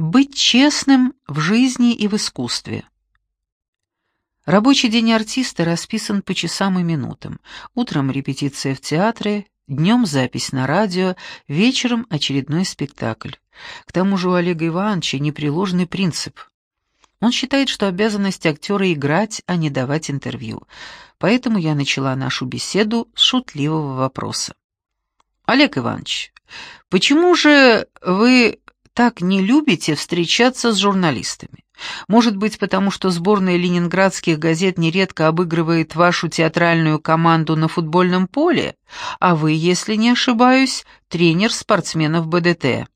Быть честным в жизни и в искусстве. Рабочий день артиста расписан по часам и минутам. Утром репетиция в театре, днем запись на радио, вечером очередной спектакль. К тому же у Олега Ивановича непреложный принцип. Он считает, что обязанность актера играть, а не давать интервью. Поэтому я начала нашу беседу с шутливого вопроса. «Олег Иванович, почему же вы так не любите встречаться с журналистами? Может быть, потому что сборная ленинградских газет нередко обыгрывает вашу театральную команду на футбольном поле, а вы, если не ошибаюсь, тренер спортсменов БДТ.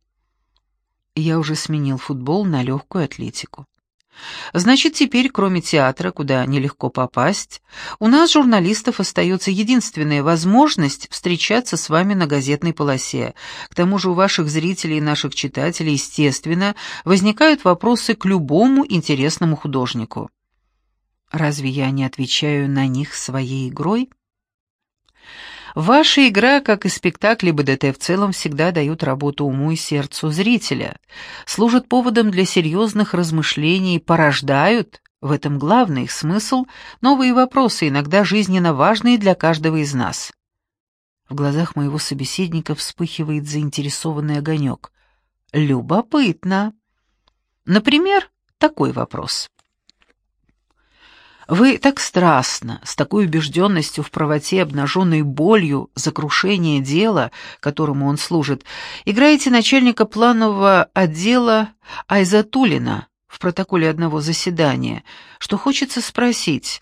Я уже сменил футбол на легкую атлетику. Значит, теперь, кроме театра, куда нелегко попасть, у нас, журналистов, остается единственная возможность встречаться с вами на газетной полосе. К тому же у ваших зрителей и наших читателей, естественно, возникают вопросы к любому интересному художнику. Разве я не отвечаю на них своей игрой? Ваша игра, как и спектакли БДТ в целом, всегда дают работу уму и сердцу зрителя, служат поводом для серьезных размышлений, порождают, в этом главный их смысл, новые вопросы, иногда жизненно важные для каждого из нас. В глазах моего собеседника вспыхивает заинтересованный огонек. Любопытно. Например, такой вопрос. Вы так страстно, с такой убежденностью в правоте, обнаженной болью за крушение дела, которому он служит, играете начальника планового отдела Айзатулина в протоколе одного заседания, что хочется спросить,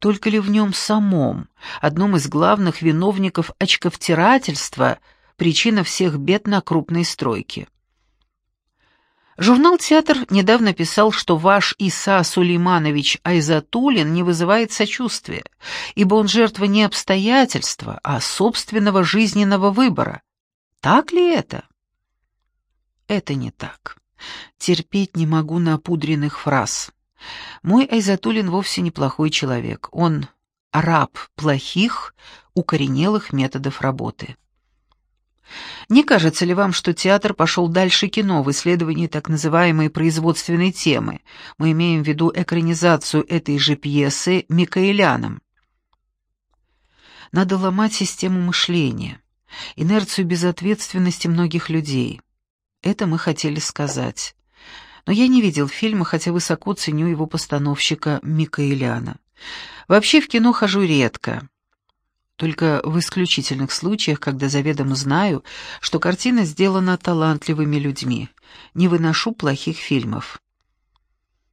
только ли в нем самом, одном из главных виновников очковтирательства, причина всех бед на крупной стройке. Журнал «Театр» недавно писал, что ваш Иса Сулейманович Айзатулин не вызывает сочувствия, ибо он жертва не обстоятельства, а собственного жизненного выбора. Так ли это? Это не так. Терпеть не могу напудренных фраз. Мой Айзатулин вовсе неплохой человек. Он раб плохих, укоренелых методов работы. Не кажется ли вам, что театр пошел дальше кино в исследовании так называемой производственной темы? Мы имеем в виду экранизацию этой же пьесы Микаэляном. Надо ломать систему мышления, инерцию безответственности многих людей. Это мы хотели сказать. Но я не видел фильма, хотя высоко ценю его постановщика Микаэляна. Вообще в кино хожу редко. Только в исключительных случаях, когда заведомо знаю, что картина сделана талантливыми людьми. Не выношу плохих фильмов.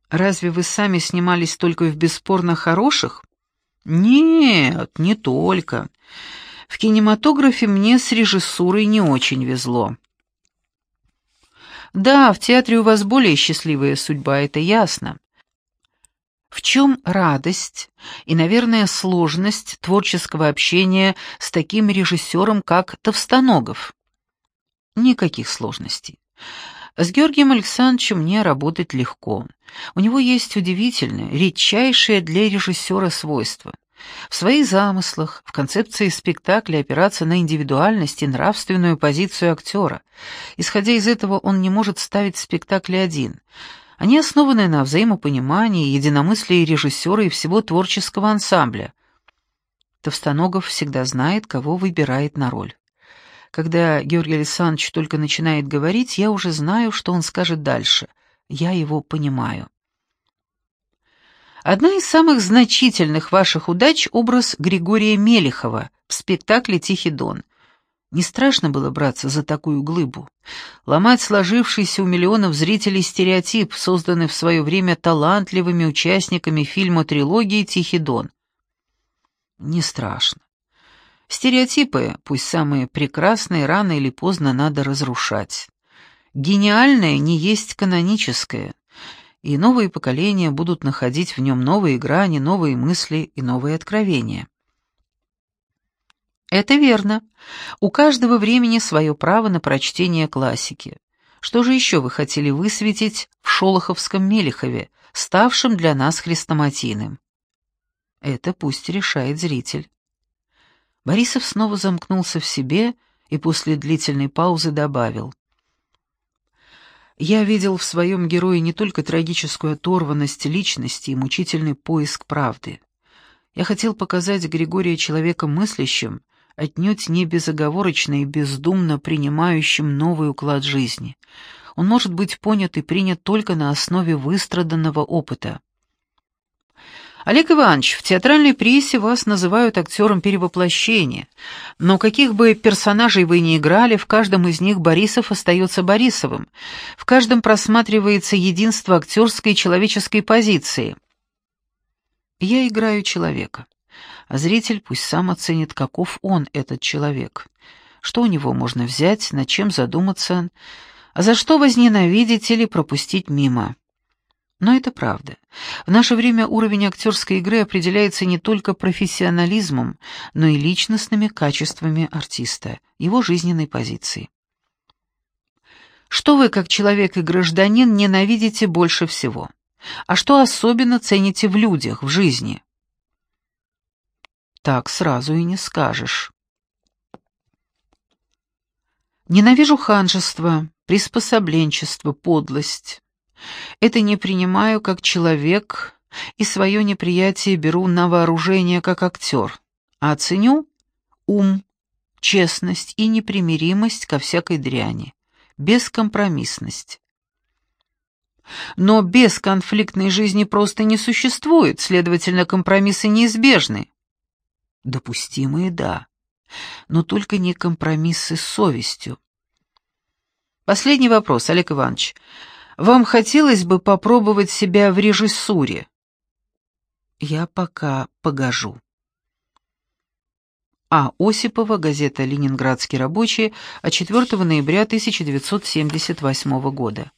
Разве вы сами снимались только в бесспорно хороших? Нет, не только. В кинематографе мне с режиссурой не очень везло. Да, в театре у вас более счастливая судьба, это ясно. В чем радость и, наверное, сложность творческого общения с таким режиссером, как Товстоногов? Никаких сложностей. С Георгием Александровичем мне работать легко. У него есть удивительное, редчайшее для режиссера свойство. В своих замыслах, в концепции спектакля опираться на индивидуальность и нравственную позицию актера. Исходя из этого, он не может ставить спектакль один – они основаны на взаимопонимании, единомыслии режиссера и всего творческого ансамбля. Товстоногов всегда знает, кого выбирает на роль. Когда Георгий Александрович только начинает говорить, я уже знаю, что он скажет дальше. Я его понимаю. Одна из самых значительных ваших удач — образ Григория Мелехова в спектакле «Тихий дон». Не страшно было браться за такую глыбу, ломать сложившийся у миллионов зрителей стереотип, созданный в свое время талантливыми участниками фильма трилогии «Тихий дон». Не страшно. Стереотипы, пусть самые прекрасные, рано или поздно надо разрушать. Гениальное не есть каноническое, и новые поколения будут находить в нем новые грани, новые мысли и новые откровения. Это верно. У каждого времени свое право на прочтение классики. Что же еще вы хотели высветить в Шолоховском Мелехове, ставшем для нас хрестоматийным? Это пусть решает зритель. Борисов снова замкнулся в себе и после длительной паузы добавил. Я видел в своем герое не только трагическую оторванность личности и мучительный поиск правды. Я хотел показать Григория человеком мыслящим, отнюдь не безоговорочно и бездумно принимающим новый уклад жизни. Он может быть понят и принят только на основе выстраданного опыта. Олег Иванович, в театральной прессе вас называют актером перевоплощения, но каких бы персонажей вы ни играли, в каждом из них Борисов остается Борисовым, в каждом просматривается единство актерской и человеческой позиции. Я играю человека, а зритель пусть сам оценит, каков он, этот человек, что у него можно взять, над чем задуматься, а за что возненавидеть или пропустить мимо. Но это правда. В наше время уровень актерской игры определяется не только профессионализмом, но и личностными качествами артиста, его жизненной позицией. Что вы, как человек и гражданин, ненавидите больше всего? А что особенно цените в людях, в жизни? Так сразу и не скажешь. Ненавижу ханжество, приспособленчество, подлость. Это не принимаю как человек и свое неприятие беру на вооружение как актер, а ценю ум, честность и непримиримость ко всякой дряни, бескомпромиссность. Но без конфликтной жизни просто не существует, следовательно, компромиссы неизбежны. Допустимые, да, но только не компромиссы с совестью. Последний вопрос, Олег Иванович. Вам хотелось бы попробовать себя в режиссуре? Я пока погожу. А. Осипова, газета «Ленинградский рабочий», от 4 ноября 1978 года.